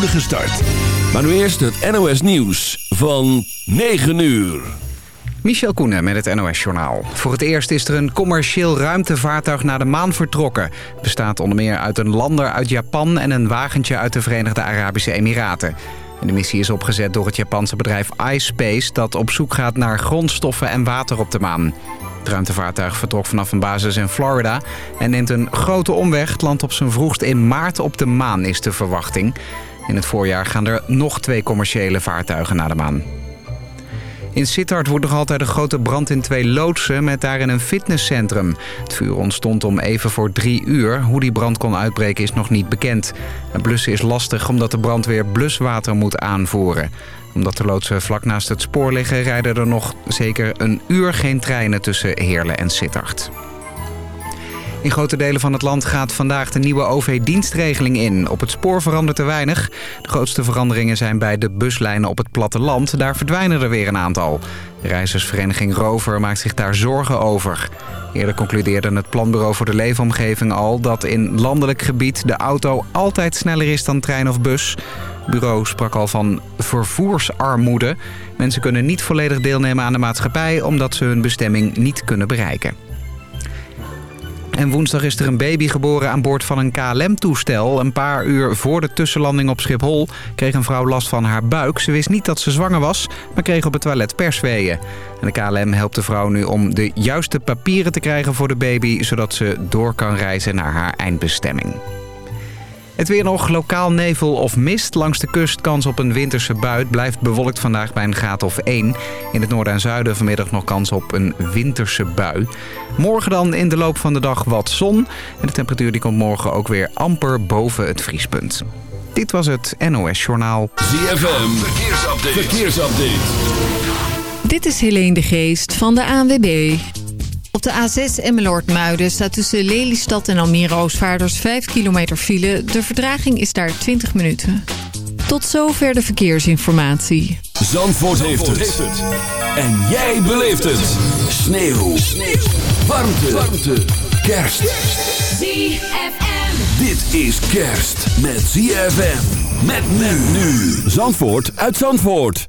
start. Maar nu eerst het NOS Nieuws van 9 uur. Michel Koenen met het NOS-journaal. Voor het eerst is er een commercieel ruimtevaartuig naar de maan vertrokken. Het bestaat onder meer uit een lander uit Japan en een wagentje uit de Verenigde Arabische Emiraten. de missie is opgezet door het Japanse bedrijf iSpace... dat op zoek gaat naar grondstoffen en water op de maan. Het ruimtevaartuig vertrok vanaf een basis in Florida... en neemt een grote omweg. Het land op zijn vroegst in maart op de maan is de verwachting. In het voorjaar gaan er nog twee commerciële vaartuigen naar de maan. In Sittard wordt nog altijd een grote brand in twee loodsen met daarin een fitnesscentrum. Het vuur ontstond om even voor drie uur. Hoe die brand kon uitbreken is nog niet bekend. Het blussen is lastig omdat de brandweer bluswater moet aanvoeren. Omdat de loodsen vlak naast het spoor liggen... rijden er nog zeker een uur geen treinen tussen Heerlen en Sittard. In grote delen van het land gaat vandaag de nieuwe OV-dienstregeling in. Op het spoor verandert er weinig. De grootste veranderingen zijn bij de buslijnen op het platteland. Daar verdwijnen er weer een aantal. Reizigersvereniging Rover maakt zich daar zorgen over. Eerder concludeerde het Planbureau voor de Leefomgeving al... dat in landelijk gebied de auto altijd sneller is dan trein of bus. Het bureau sprak al van vervoersarmoede. Mensen kunnen niet volledig deelnemen aan de maatschappij... omdat ze hun bestemming niet kunnen bereiken. En woensdag is er een baby geboren aan boord van een KLM-toestel. Een paar uur voor de tussenlanding op Schiphol kreeg een vrouw last van haar buik. Ze wist niet dat ze zwanger was, maar kreeg op het toilet persweeën. En de KLM helpt de vrouw nu om de juiste papieren te krijgen voor de baby... zodat ze door kan reizen naar haar eindbestemming. Het weer nog, lokaal nevel of mist. Langs de kust kans op een winterse bui. blijft bewolkt vandaag bij een graad of 1. In het noorden en zuiden vanmiddag nog kans op een winterse bui. Morgen dan in de loop van de dag wat zon. En de temperatuur die komt morgen ook weer amper boven het vriespunt. Dit was het NOS Journaal. ZFM, verkeersupdate. verkeersupdate. Dit is Helene de Geest van de ANWB. Op de A6 Emmeloord-Muiden staat tussen Lelystad en Almere Oostvaarders 5 kilometer file. De verdraging is daar 20 minuten. Tot zover de verkeersinformatie. Zandvoort, heeft, het. En jij beleeft het. Sneeuw. Sneeuw. Warmte. Warmte. Kerst. ZFM. Dit is kerst met ZFM. Met men nu. Zandvoort uit Zandvoort.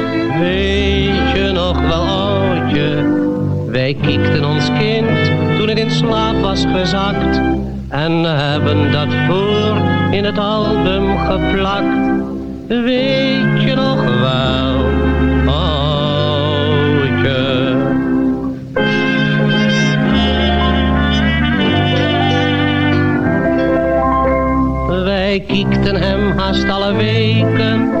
Weet je nog wel, oudje? Wij kiekten ons kind toen het in slaap was gezakt. En hebben dat voor in het album geplakt. Weet je nog wel, oudje? Wij kiekten hem haast alle weken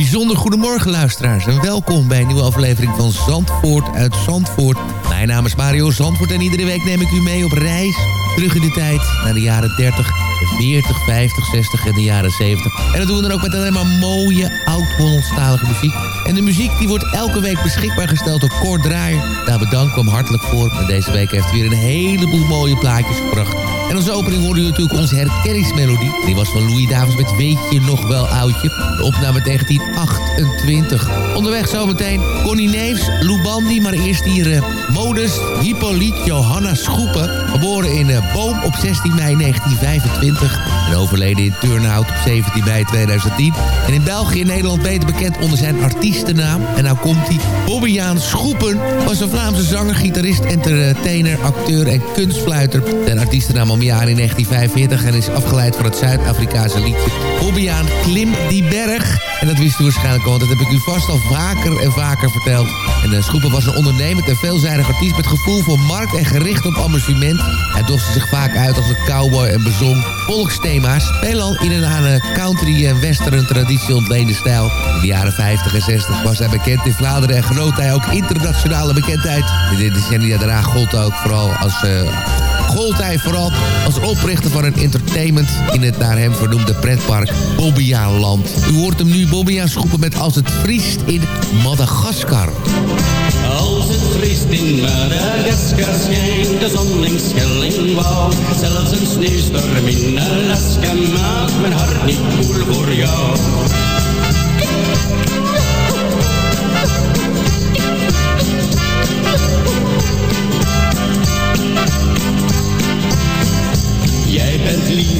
bijzonder goedemorgen luisteraars en welkom bij een nieuwe aflevering van Zandvoort uit Zandvoort. Mijn naam is Mario Zandvoort en iedere week neem ik u mee op reis terug in de tijd naar de jaren 30, 40, 50, 60 en de jaren 70. En dat doen we dan ook met alleen maar mooie oud-Hollandstalige muziek. En de muziek die wordt elke week beschikbaar gesteld door Kort Draaier. Daar bedanken we hem hartelijk voor. En deze week heeft hij weer een heleboel mooie plaatjes gebracht. En als opening hoorde u natuurlijk onze herkenningsmelodie. Die was van Louis Davids met Weet je nog wel oudje? De opname 1928. Onderweg zometeen Connie Neefs, Lou Bandy, maar eerst hier uh, Modus Hippolyte Johanna Schoepen. Geboren in uh, Boom op 16 mei 1925. En overleden in Turnhout op 17 mei 2010. En in België en Nederland beter bekend onder zijn artiestennaam. En nou komt hij. Bobbejaan Schoepen was een Vlaamse zanger, gitarist, entertainer, acteur en kunstfluiter. Zijn artiestennaam om jaar in 1945 en is afgeleid van het Zuid-Afrikaanse liedje Bobbejaan Klim die Berg. En dat wist u waarschijnlijk al, want dat heb ik u vast al vaker en vaker verteld. En uh, Schoepen was een ondernemend en veelzijdig artiest met gevoel voor markt en gericht op amusement. Hij doste zich vaak uit als een cowboy en bezong volksthema's. Veelal in een aan een country en western traditie ontleende stijl. In de jaren 50 en 60 was hij bekend in Vlaanderen en genoot hij ook internationale bekendheid. In de decennia daarna gold ook vooral als... Uh, gold hij vooral als oprichter van een entertainment in het naar hem vernoemde pretpark Bobbejaanland. U hoort hem nu Bobbejaан schoepen met Als het vriest in Madagaskar. Als het vriest in Madagaskar schijnt de zon in Schellingwouw. Zelfs een sneeuwstorm in Alaska maakt mijn hart niet koel voor jou. Jij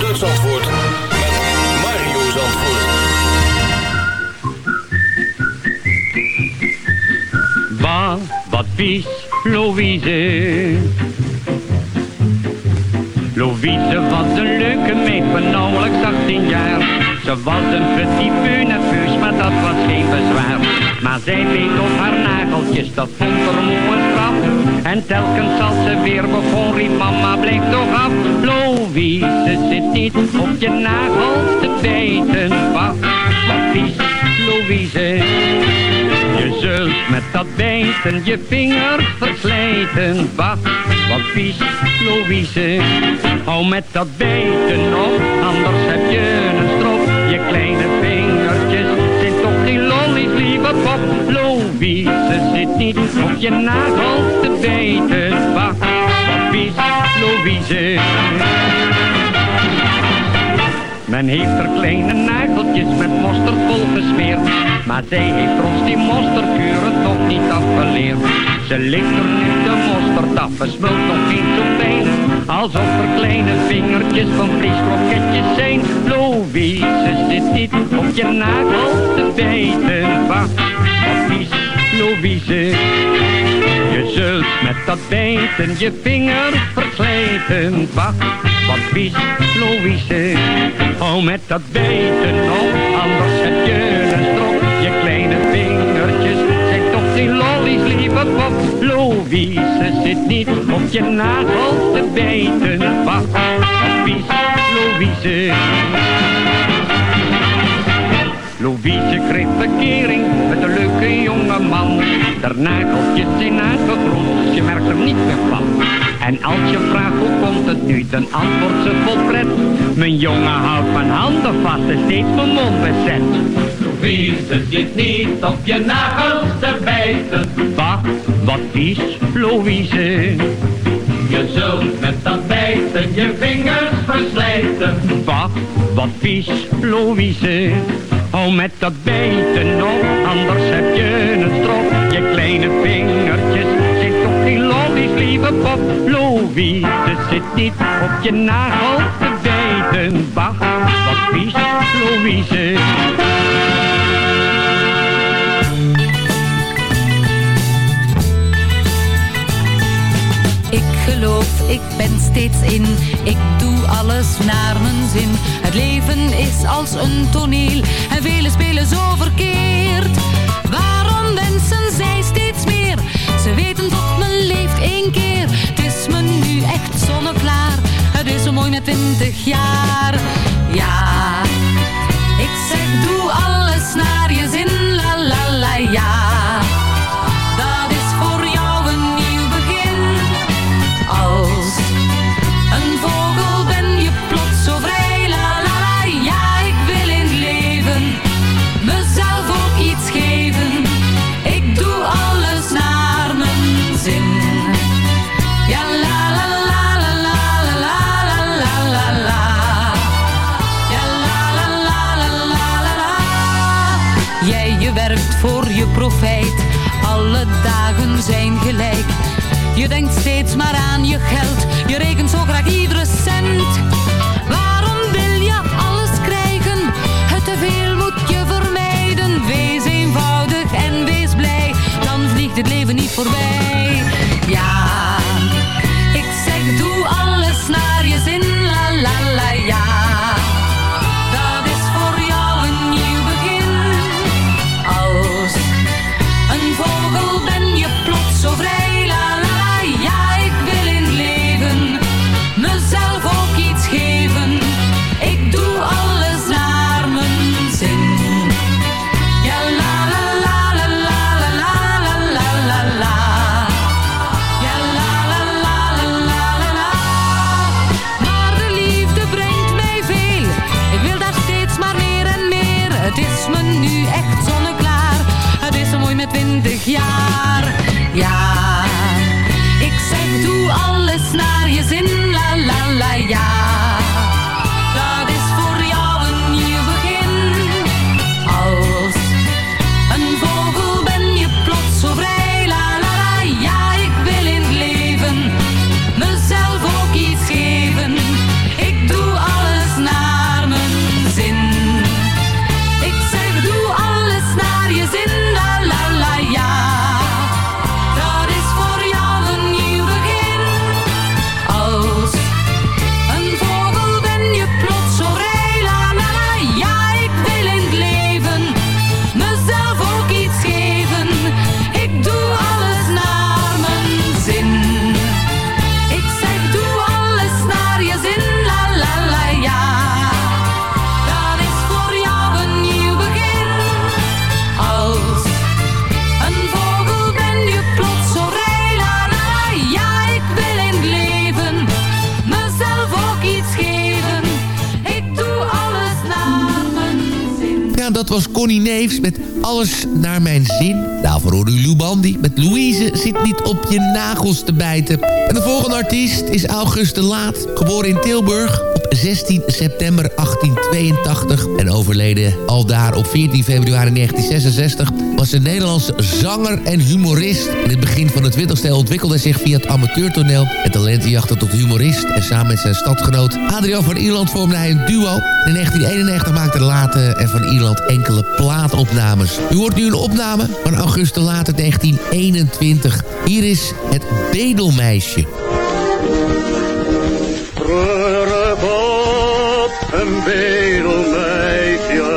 vies, Louise. Was een leuke meid van nauwelijks 18 jaar. Ze was een petit peu nerveus, maar dat was geen bezwaar. Maar zij beet op haar nageltjes, dat vond er moe een straf. En telkens als ze weer begon, riep mama, blijf toch af. Louise zit niet op je nagels te bijten. Bah, wat vies, Je zult met dat bijten je vingers verslijten. Bah, wat vies, Louise. Hou met dat bijten op, anders heb je een strop. Je kleine vingertjes zijn toch geen lollies, lieve pop. Louise zit niet op je nagels te bijten. Bah, wat vies, Louise. Men heeft er kleine nageltjes met mosterd vol gesmeerd. Maar zij heeft ons die mosterdkuren toch niet afgeleerd. Ze ligt er nu de mosterd af, en smult nog niet zo fijn. Alsof er kleine vingertjes van vleeskroketjes zijn. Louise zit niet op je nagels te bijten. Wat vies, Louise. Je zult met dat bijten je vinger verslijten. Bah, wat vies, Louise. Hou met dat bijten op, anders heb je een strop. Je kleine vingertjes zijn toch geen lollies, lieve pop. Louise zit niet op je nagels te bijten. Wat vies, Louise. Louise kreeg verkering met een leuke jonge man. Der nageltjes zijn uitgegroeid, je merkt er niet meer van. En als je vraagt hoe komt het nu, dan antwoordt ze vol pret. Mijn jongen houdt mijn handen vast en steeds mijn mond bezet. Louise zit niet op je nagels te bijten. Bah, wat vies, Louise. Je zult met dat bijten je vingers verslijten. Bah, wat vies, Louise. Hou met dat bijten op, anders heb je een strop. Je kleine vingertjes zijn toch geen lollies, lieve pop. Louise zit niet op je nagels te bijten. Bah, wat vies, Louise. Geloof, ik ben steeds in. Ik doe alles naar mijn zin. Het leven is als een toneel en velen spelen zo verkeerd. Waarom wensen zij steeds meer? Ze weten toch, men leeft één keer. Het is me nu echt zonneklaar. Het is zo mooi met twintig jaar. Ja, ik zeg doe alles naar je zin. La la la ja. Profijt. Alle dagen zijn gelijk. Je denkt steeds maar aan je geld. Je rekent zo graag iedere cent. Waarom wil je alles krijgen? Het te veel moet je vermijden. Wees eenvoudig en wees blij. Dan vliegt het leven niet voorbij. Was Connie Neefs met Alles naar mijn zin. Daarvoor hoorde u Lou Bandy met Louise zit niet op je nagels te bijten. En de volgende artiest is August de Laat. Geboren in Tilburg 16 september 1882. En overleden al daar op 14 februari 1966. Was een Nederlandse zanger en humorist. In het begin van het 20e eeuw ontwikkelde hij zich via het amateurtoneel. En talentenjachten tot humorist. En samen met zijn stadgenoot Adriaan van Ierland vormde hij een duo. In 1991 maakte Laat en van Ierland enkele plaatopnames. U hoort nu een opname van August de Laat uit 1921. Hier is het Bedelmeisje. Een bedelmeisje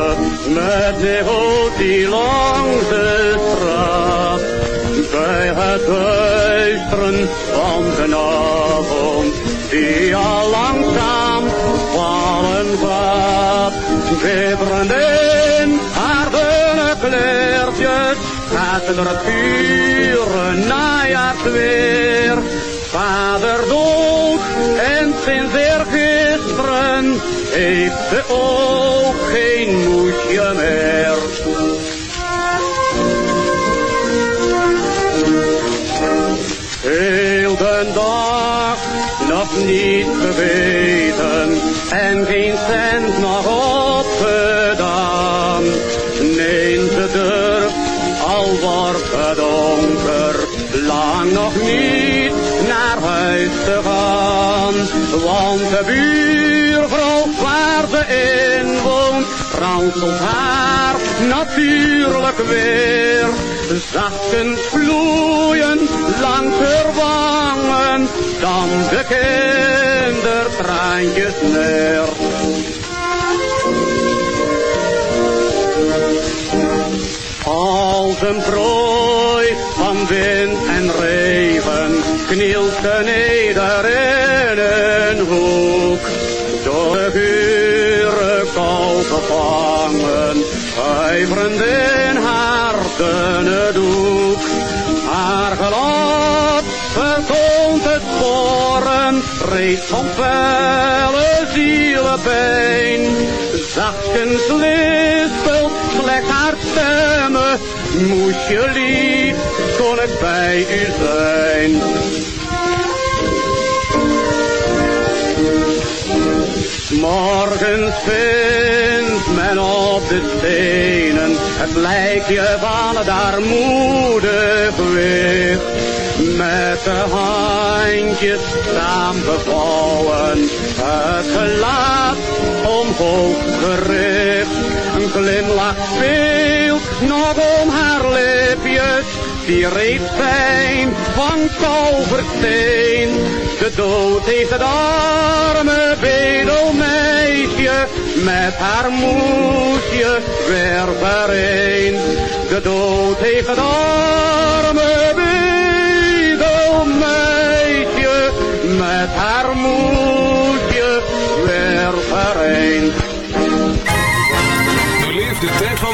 met de langs de straat. Bij het duisteren van de avond die al langzaam vallen gaat. Bibberend in haar dunne kleertjes gaat er het pure najaarsweer. Vader dood en sinds heeft ze ook geen moesje meer. Heel de dag nog niet geweten en geen cent nog opgedaan. Neemt ze durft, al wordt het donker, lang nog niet naar huis te gaan. Want de ze in woont, ranselt haar natuurlijk weer. Zachtens vloeien langs haar wangen, dan de kindertraantjes neer. Als een prooi van wind en regen knielt ze neder in een hoek. Door de gevangen, huiverend in haar dunne doek. Haar gelaat vertoont het sporen, reeds van felle zielenpijn. Zachtens lispelt slechts haar stemmen, moest je lief, kon ik bij u zijn. Morgens vindt men En op de stenen het lijkje van het armoedig wicht. Met de handjes saamgevouwen, het gelaat omhoog gericht. Een glimlach speelt nog om haar lipjes, die reeds zijn van kalversteen. De dood heeft het arme bedelmeisje met haar moesje weer vereend. De dood heeft het arme bedelmeisje met haar moesje weer vereend. De tijd van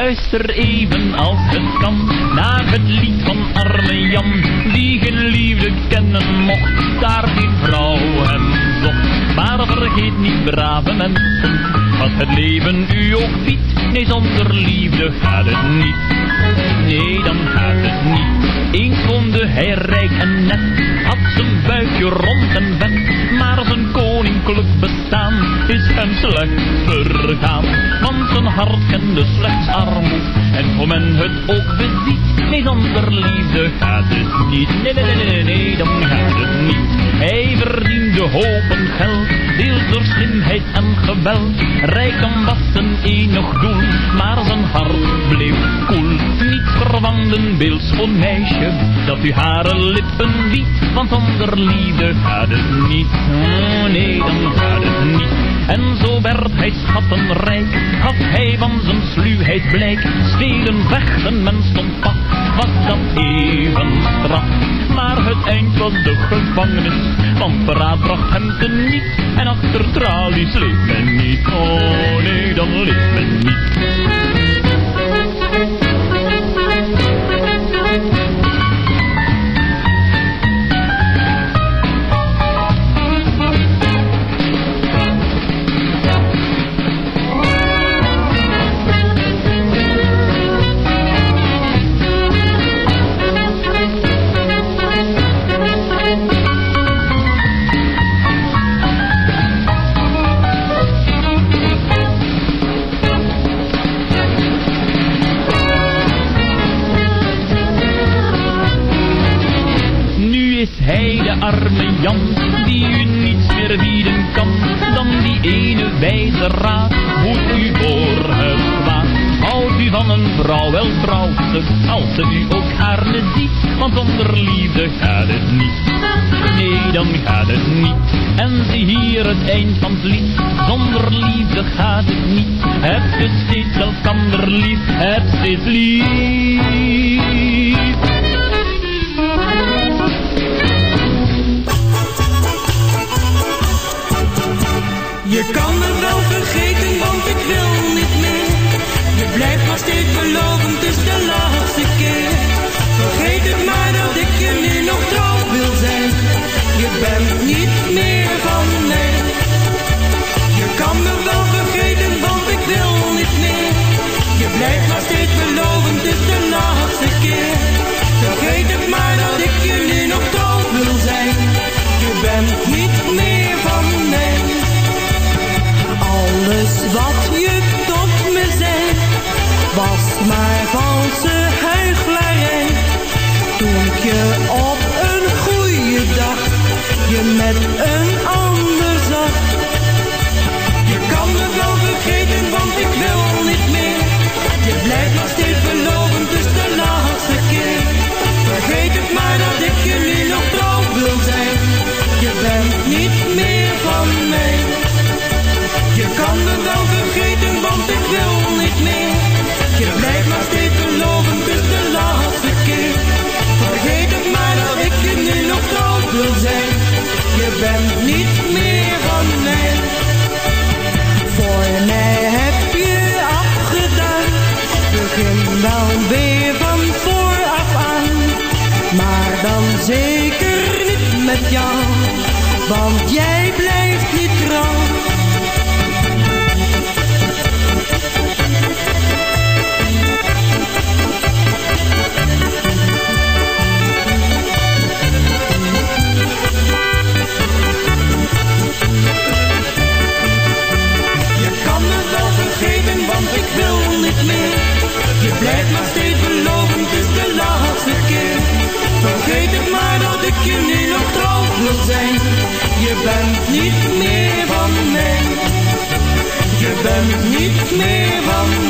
Luister even als het kan naar het lied van arme Jan, die geen liefde kennen mocht, daar geen vrouw hem zocht. Maar vergeet niet, brave mensen, wat het leven u ook biedt, nee zonder liefde gaat het niet. Nee, dan gaat het niet. Eens woonde hij rijk en net, had zijn buikje rond en vet, zijn koninklijk bestaan is hem slecht vergaan. Want zijn hart kende slechts armoed, en hoe men het ook beziet, nee zonder liefde gaat het niet. Nee, nee, nee, nee, nee, dan gaat het niet. Hij verdiende hopen geld, deels door slimheid en geweld. Rijkdom was zijn enig doel, maar zijn hart bleef koel. Verwanden beeldschoon meisje, dat u hare lippen biedt, want zonder liefde gaat het niet. Oh, nee, dan gaat het niet. En zo werd hij schattenrijk, gaf hij van zijn sluwheid blijk. Stelen, vechten, men stond paf, was dat even straf. Maar het eind was de gevangenis, want verraad bracht hem te niet. En achter tralies leeft men niet, oh nee, dan leeft men niet. Als ze u ook gaarne ziet, want zonder liefde gaat het niet. Nee, dan gaat het niet. En zie hier het eind van het lied, zonder liefde gaat het niet. Heb je steeds elkander lief, heb steeds lief. Want jij niet meer van.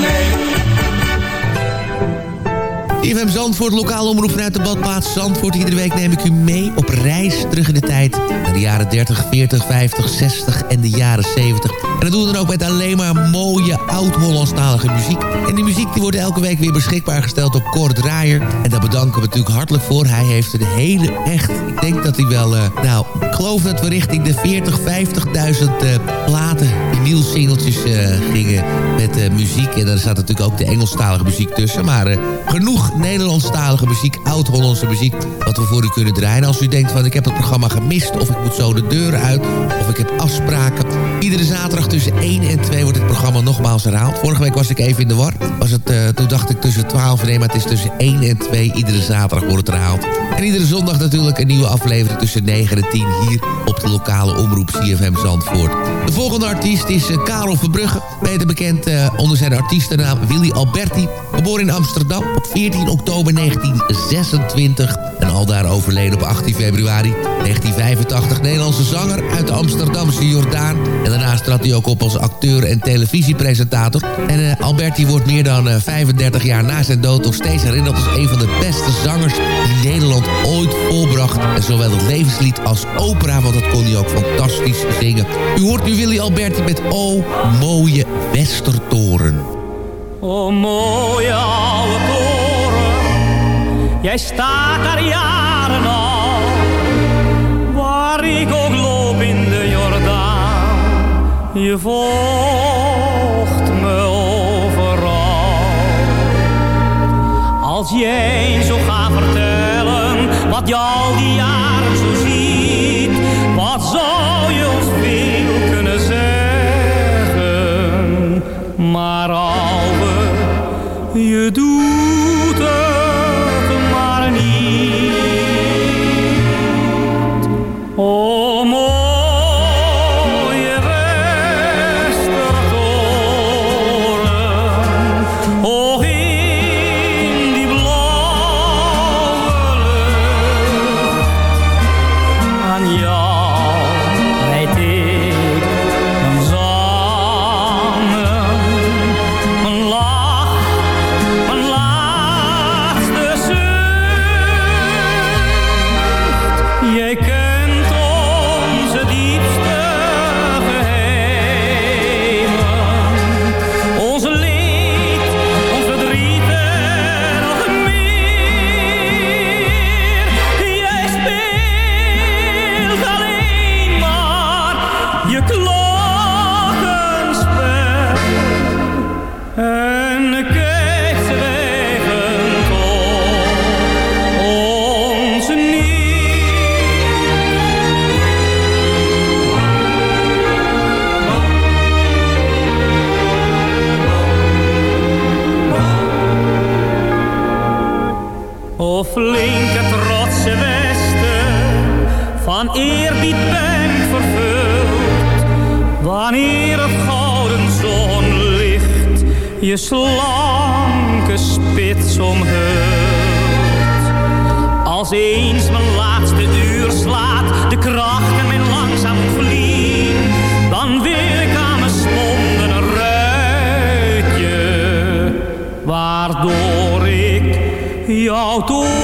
IFM Zandvoort, lokale omroep vanuit de badplaats Zandvoort. Iedere week neem ik u mee op reis terug in de tijd. Naar de jaren 30, 40, 50, 60 en de jaren 70. En dat doen we dan ook met alleen maar mooie oud-Hollandstalige muziek. En die muziek die wordt elke week weer beschikbaar gesteld door Cor Draaier. En daar bedanken we natuurlijk hartelijk voor. Hij heeft een hele echt, ik denk dat hij wel, eh, nou, ik geloof dat we richting de 40, 50.000 eh, platen, vinylsingeltjes eh gingen met eh, muziek. En daar staat natuurlijk ook de Engelstalige muziek tussen. Maar eh, genoeg Nederlandstalige muziek, oud-Hollandse muziek... wat we voor u kunnen draaien. Als u denkt van ik heb het programma gemist... of ik moet zo de deur uit, of ik heb afspraken... iedere zaterdag tussen 1 en 2 wordt het programma nogmaals herhaald. Vorige week was ik even in de war. Was het, toen dacht ik tussen 12 nee, maar het is tussen 1 en 2. Iedere zaterdag wordt het herhaald. En iedere zondag natuurlijk een nieuwe aflevering tussen 9 en 10... hier op de lokale omroep CFM Zandvoort. De volgende artiest is eh, Karel Verbrugge. Beter bekend eh, onder zijn artiestennaam Willy Alberti. Geboren in Amsterdam op 14 oktober 1926. En aldaar overleden op 18 februari 1985. Nederlandse zanger uit de Amsterdamse Jordaan. En daarnaast trad hij ook op als acteur en televisiepresentator. En eh, Alberti wordt meer dan eh, 35 jaar na zijn dood nog steeds herinnerd als een van de beste zangers die Nederland ooit volbracht. En zowel het levenslied als opera, want dat kon hij ook fantastisch zingen. U hoort nu Willy Alberti met O mooie Westertoren. O mooie oude toren, jij staat daar jaren al. Waar ik ook loop in de Jordaan, je volgt me overal. Als jij zo gaat vertellen, wat je al die jaren je slanke spits omhult. Als eens mijn laatste uur slaat, de krachten mijn langzaam vliegen, dan wil ik aan mijn sponden een ruitje, waardoor ik jou toe.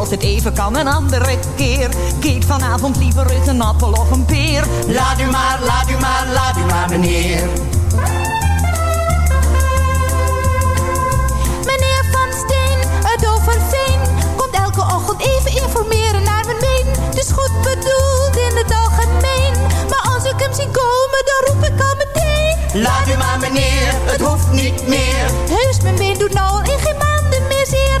als het even kan, een andere keer. Ik eet vanavond liever eens een appel of een peer. Laat u maar, laat u maar, laat u maar meneer. Meneer Van Steen uit Overveen komt elke ochtend even informeren naar mijn been. Het is goed bedoeld in het algemeen, maar als ik hem zie komen, dan roep ik al meteen. Laat u maar meneer, het hoeft niet meer. Heus, mijn been doet nou al in geen maanden meer zeer.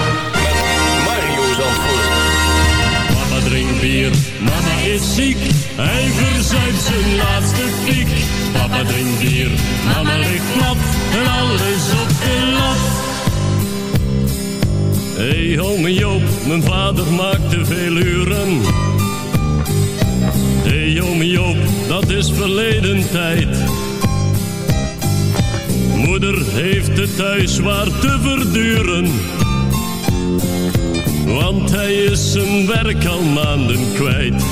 Mama drinkt bier, mama is ziek. Hij verzuipt zijn laatste piek. Papa drinkt bier, mama ligt plat. En alles op de lat. Hé, hey, Joop, mijn vader maakt te veel uren. Hé, hey, Joop, dat is verleden tijd. Moeder heeft het thuis zwaar te verduren want hij is zijn werk al maanden kwijt.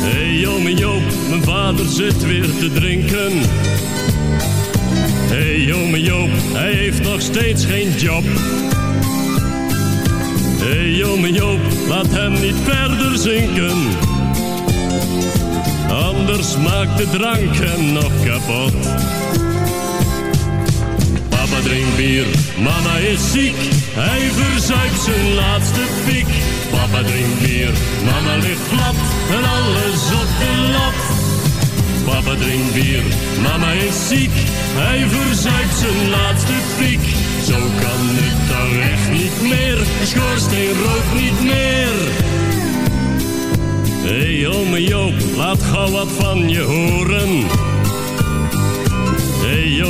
Hé hey, jonge Joop, mijn vader zit weer te drinken. Hé hey, jonge Joop, hij heeft nog steeds geen job. Hé hey, jonge Joop, laat hem niet verder zinken. Anders maakt de drank hem nog kapot. Papa drinkt bier, mama is ziek. Hij verzuipt zijn laatste piek. Papa drinkt bier, mama ligt plat en alles op de lat. Papa drinkt bier, mama is ziek. Hij verzuipt zijn laatste piek. Zo kan het toch echt niet meer. Schoorsteen rookt niet meer. Hé hey, ome Joop, laat gauw wat van je horen.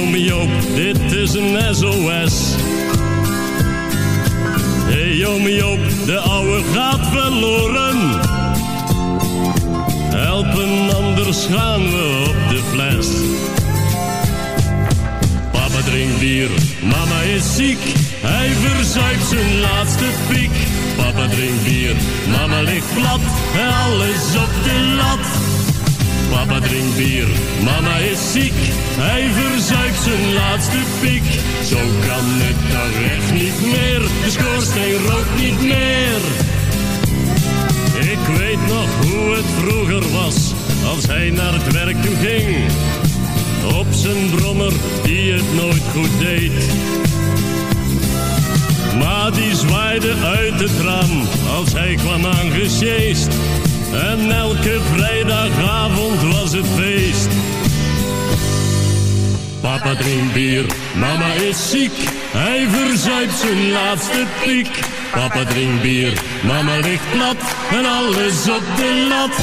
Ome Joop, dit is een SOS. Hey, ome Joop, de ouwe gaat verloren. Helpen, anders gaan we op de fles. Papa drinkt bier, mama is ziek. Hij verzuipt zijn laatste piek. Papa drinkt bier, mama ligt plat alles op de lat. Papa drinkt bier, mama is ziek. Hij verzuipt zijn laatste piek. Zo kan het toch echt niet meer. De schoorsteen rookt niet meer. Ik weet nog hoe het vroeger was, als hij naar het werk toe ging. Op zijn brommer, die het nooit goed deed. Maar die zwaaide uit het raam, als hij kwam aangesjeest. En elke vrijdagavond was het feest. Papa drinkt bier, mama is ziek. Hij verzuipt zijn laatste piek. Papa drinkt bier, mama ligt plat en alles op de lat.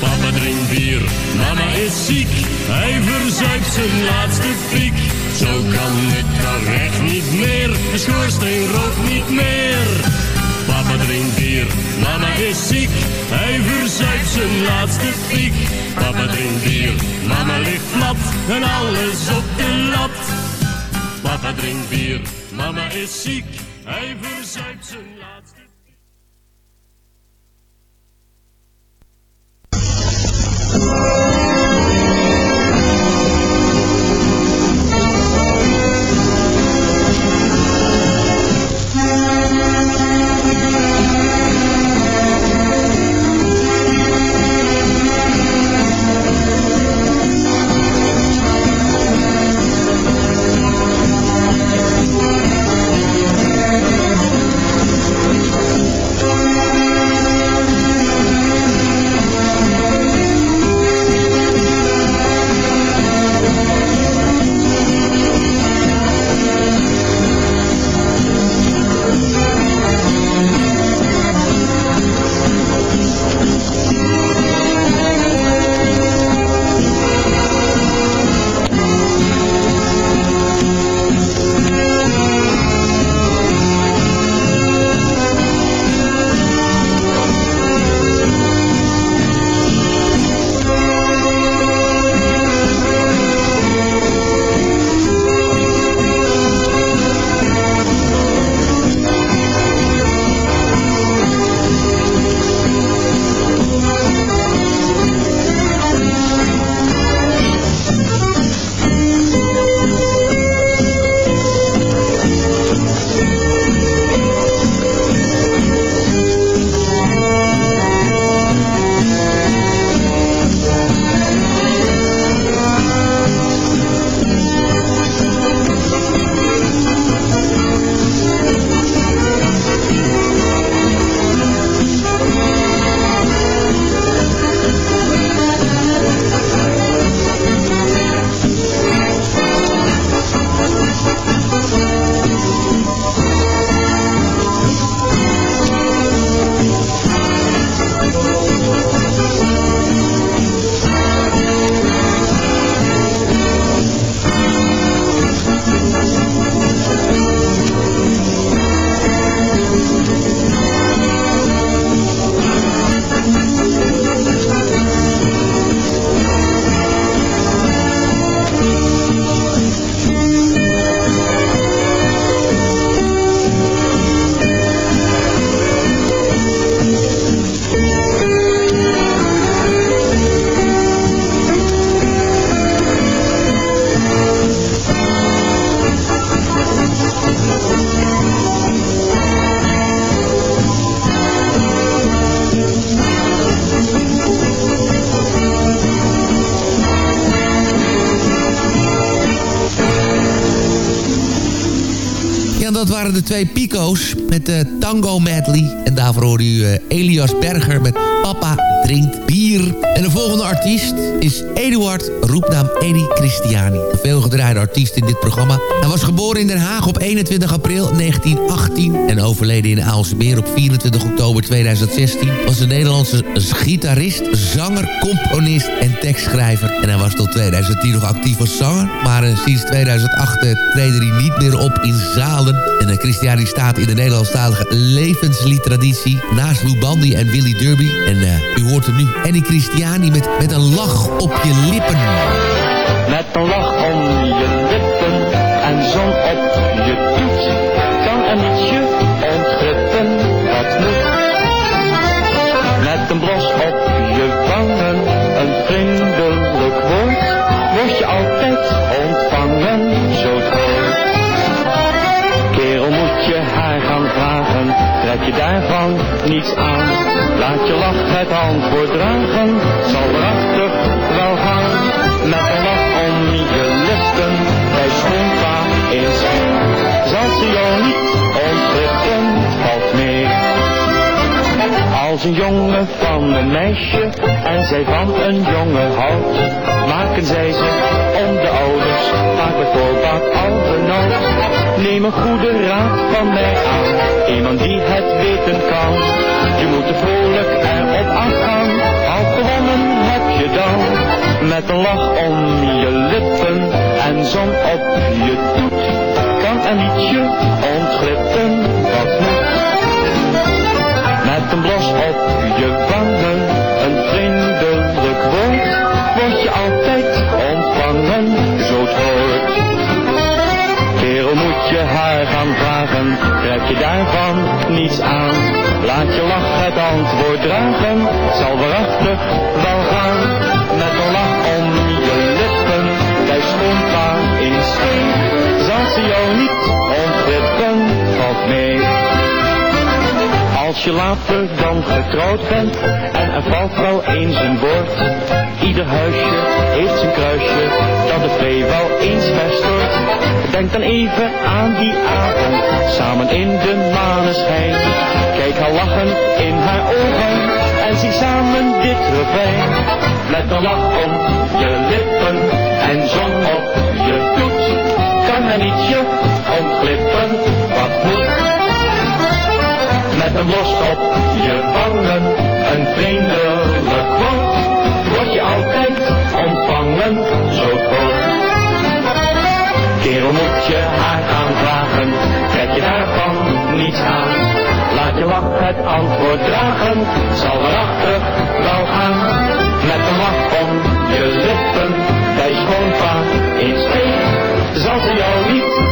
Papa drinkt bier, mama is ziek. Hij verzuipt zijn laatste piek. Zo kan het toch echt niet meer. De schoorsteen rookt niet meer. Papa drinkt bier, mama is ziek. Hij verzuipt zijn laatste piek. Papa drinkt bier, mama ligt plat. En alles op de lat. Papa drinkt bier, mama is ziek. Hij verzuipt zijn laatste piek. De twee Pico's met de Tango Medley. En daarvoor hoorde u eh, Elias Berger met Papa drinkt En de volgende artiest is Eduard, roepnaam Eddie Christiani. Een veelgedraaide artiest in dit programma. Hij was geboren in Den Haag op 21 april 1918... en overleden in Aalsmeer op 24 oktober 2016... was een Nederlandse gitarist, zanger, componist en tekstschrijver. En hij was tot 2010 nog actief als zanger... maar eh, sinds 2008 uh, treden hij niet meer op in zalen. En uh, Christiani staat in de Nederlandstalige levensliedtraditie... naast Lou Bandy en Willy Derby. En u hoort hem nu, Christiani met, met een lach op je lippen. Met een lach om je lippen en zon op je toet, kan er niets je ontglippen wat moet. Met een blos op je wangen, trek je daarvan niets aan. Laat je lach het antwoord dragen, zal waarachtig wel gaan. Met een lach om je lippen, bij schoonpa eens Zal ze jou niet Als een jongen van een meisje en zij van een jongen houdt, maken zij ze om de ouders, vaak met voorbaat al benauwd. Neem een goede raad van mij aan, iemand die het weten kan. Je moet er vrolijk erop afgaan, al gewonnen heb je dan. Met een lach om je lippen en zon op je toet, kan er nietje ontglippen wat moet. Blos op je wangen, een vriendelijk woord, word je altijd ontvangen, zo het hoort. Kerel moet je haar gaan vragen, trek je daarvan niets aan. Laat je lach het antwoord dragen, zal waarachtig wel gaan. Met een lach om je lippen, bij schoonpa in scheen. Zal ze jou niet ontglippen, valt mee. Als je later dan getrouwd bent en er valt wel eens een woord. Ieder huisje heeft zijn kruisje dat de vee wel eens verstoort. Denk dan even aan die avond, samen in de maneschijn. Kijk haar lachen in haar ogen en zing samen dit refrein. Met een lach om je lippen en zon op je toet. Kan er niet je ontglippen, met een blos op je wangen, een vriendelijk woord, word je altijd ontvangen, zo groot. Kerel moet je haar vragen, trek je daarvan niets aan. Laat je lach het antwoord dragen, zal waarachtig wel gaan. Met een lach om je lippen, bij schoonpa in steen, zal ze jou niet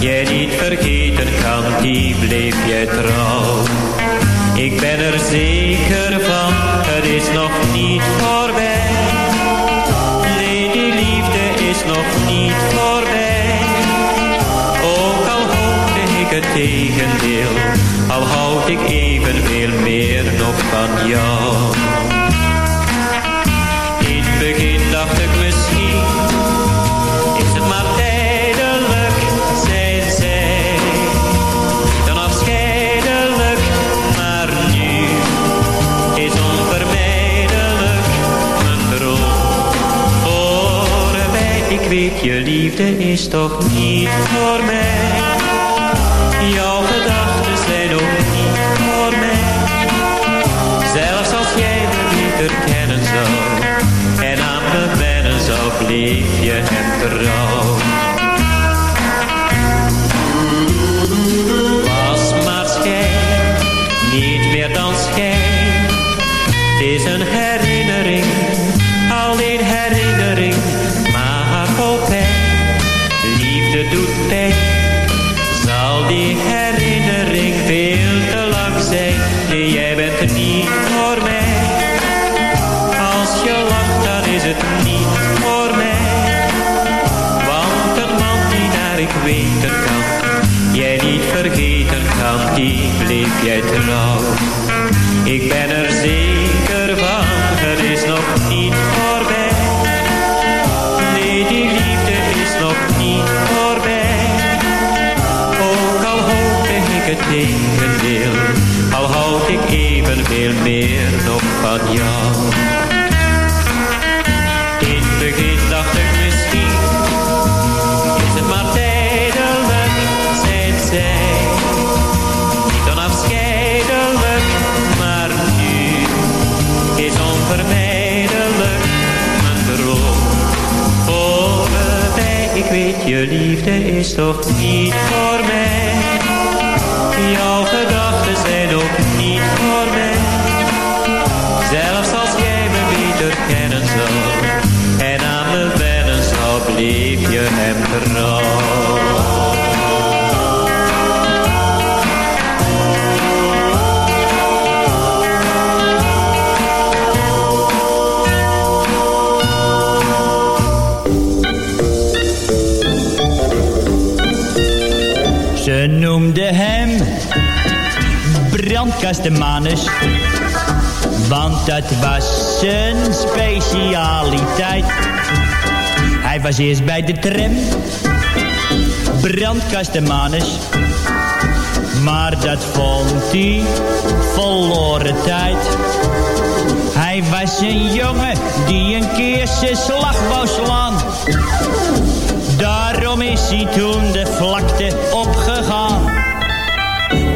jij niet vergeten kan, die bleef jij trouw. Ik ben er zeker van, het is nog niet voorbij. Nee, die liefde is nog niet voorbij. Ook al hoopte ik het tegendeel, al houd ik evenveel meer nog van jou. liefde is toch niet voor mij. Jou. In het begin dacht ik misschien, is het maar tijdelijk, zijn zij. Niet onafscheidelijk, maar nu is onvermijdelijk mijn droom voorbij. Ik weet, je liefde is toch niet voor mij. Ze noemde hem brandkastemanus, want dat was zijn specialiteit. Hij was eerst bij de tram, brandkastemanus, maar dat vond hij verloren tijd. Hij was een jongen die een keer zijn slag wou slaan. Daarom is hij toen de vlakte opgegaan.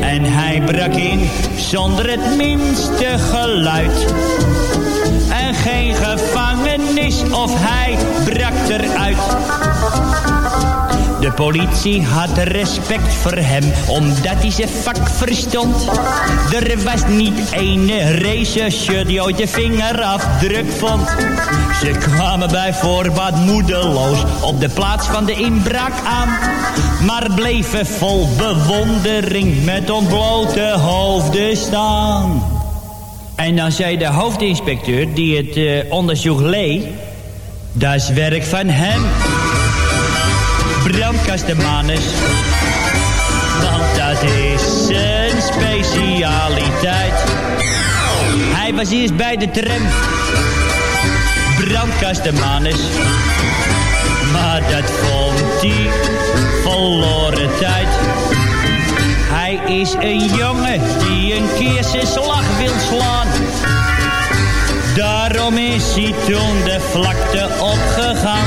En hij brak in zonder het minste geluid. En geen of hij brak eruit. De politie had respect voor hem, omdat hij zijn vak verstond. Er was niet ene rechercheur die ooit de vingerafdruk vond. Ze kwamen bij voorbaat moedeloos op de plaats van de inbraak aan. Maar bleven vol bewondering met ontblote hoofden staan. En dan zei de hoofdinspecteur die het eh, onderzoek leed... Dat is werk van hem brandkastemanus. Want dat is zijn specialiteit. Hij was eerst bij de tram. Brandkastemanus. Maar dat vond hij verloren tijd. Is een jongen die een keer zijn slag wil slaan. Daarom is hij toen de vlakte opgegaan.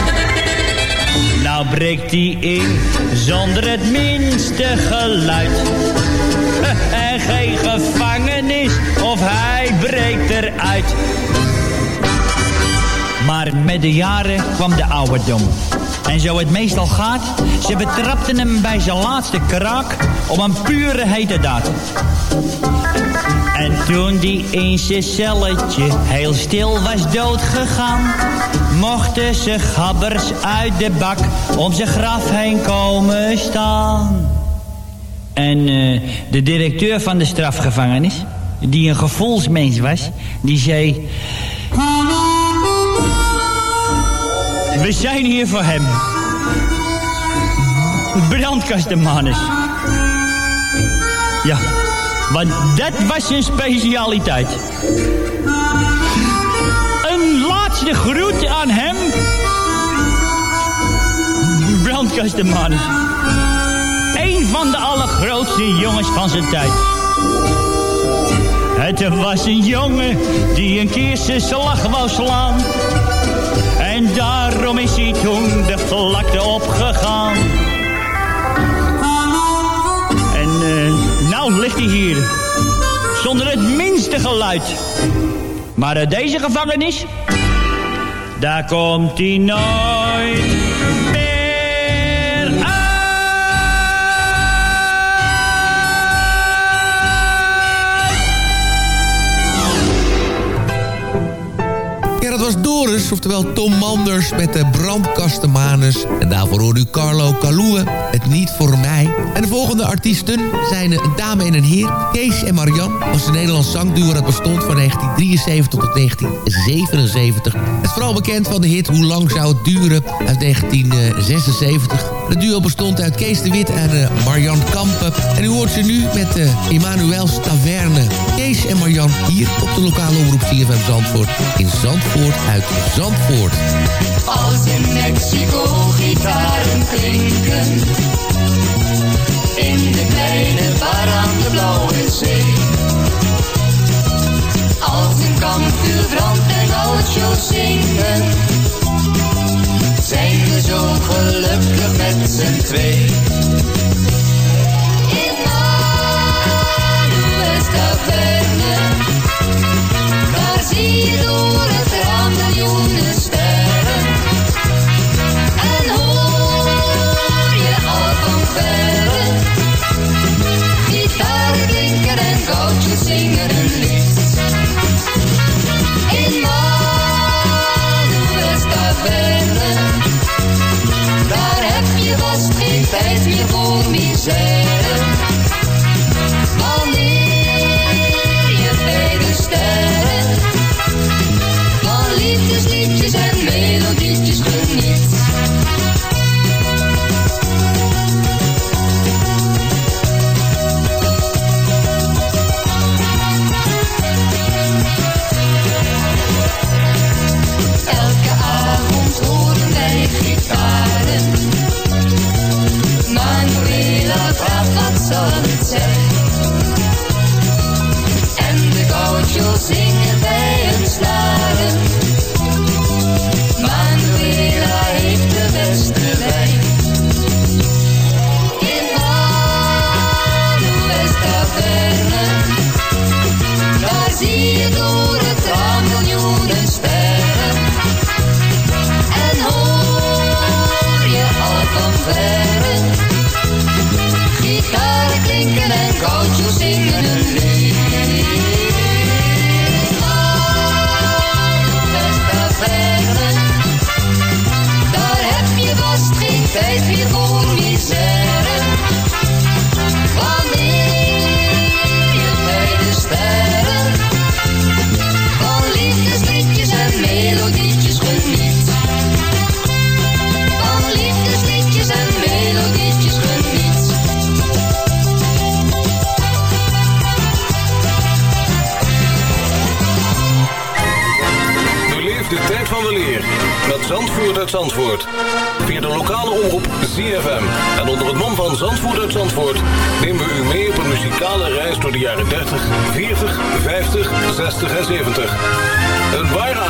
Nou breekt hij in zonder het minste geluid. En geen gevangenis of hij breekt eruit. Maar met de jaren kwam de ouderdom. En zo het meestal gaat, ze betrapten hem bij zijn laatste kraak op een pure hete daad. En toen die in zijn celletje heel stil was doodgegaan, mochten ze gabbers uit de bak om zijn graf heen komen staan. En eh, de directeur van de strafgevangenis, die een gevoelsmens was, die zei... We zijn hier voor hem. Brandkastenmanus. Ja, want dat was zijn specialiteit. Een laatste groet aan hem. Brandkastenmanus. Een van de allergrootste jongens van zijn tijd. Het was een jongen die een keer zijn slag wou slaan. En daarom is hij toen de vlakte opgegaan. En uh, nou ligt hij hier. Zonder het minste geluid. Maar uit deze gevangenis... Daar komt hij nooit was Doris, oftewel Tom Manders met de brandkastenmanus. En daarvoor hoorde u Carlo Calue, het niet voor mij. En de volgende artiesten zijn een dame en een heer. Kees en Marian was een Nederlands zangduo dat bestond van 1973 tot 1977. Het is vooral bekend van de hit Hoe lang zou het duren uit 1976. Het duo bestond uit Kees de Wit en uh, Marjan Kampen. En u hoort ze nu met uh, Emmanuel's Taverne. Kees en Marjan hier op de lokale omroep CFM Zandvoort. In Zandvoort uit Zandvoort. Als in Mexico gitaren klinken. In de kleine bar aan de blauwe zee. Als een kampvuur brandt en gauchos zingen zijn we zo gelukkig met z'n twee. Taverne, daar zie je door daar heb je vast geen tijd meer voor misère.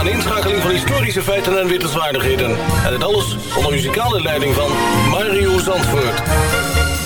Een ware aaninschakeling van historische feiten en wittelswaardigheden. En het alles onder muzikale leiding van Mario Zandvoort.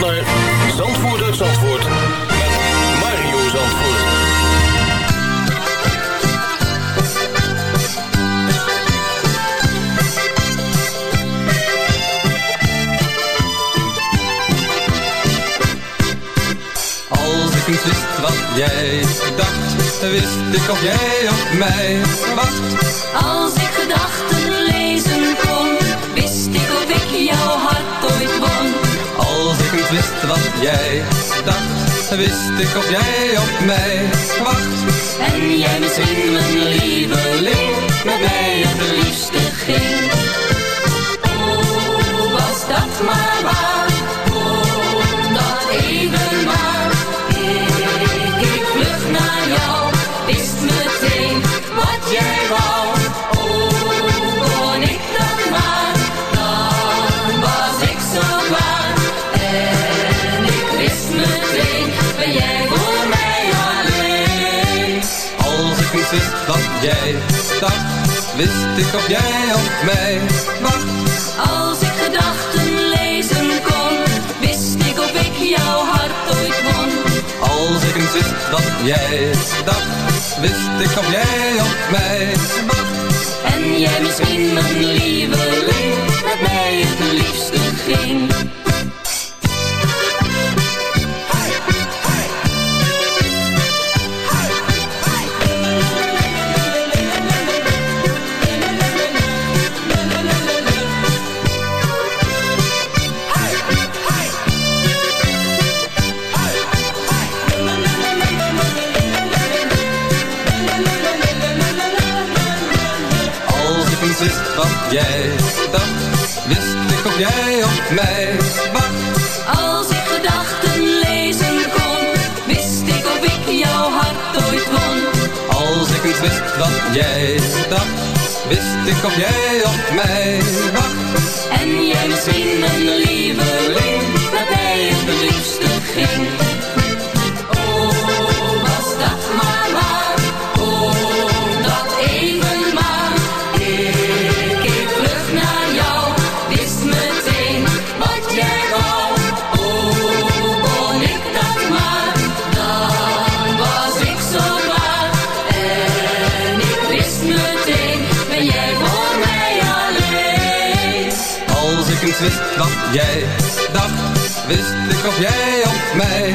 naar Zandvoort uit Zandvoort met Mario Zandvoort. Als ik niet wist wat jij dacht, wist ik of jij op mij wacht. Als ik wist wat jij dacht, wist ik of jij op mij wacht. En jij misschien mijn lieveling, met mij het liefste ging. Oh, was dat maar waar, oh, dat even maar. Ik, ik vlucht naar jou, wist meteen wat jij wou. wist dat jij dacht, wist ik of jij op mij wacht. Als ik gedachten lezen kon, wist ik of ik jouw hart ooit won. Als ik eens wist dat jij dacht, wist ik of jij op mij wacht. En jij misschien mijn lieveling, met mij het liefste ging. wist ik of jij op mij wacht. En jij misschien een lieveling. jij dacht, wist. Ik of jij op mij.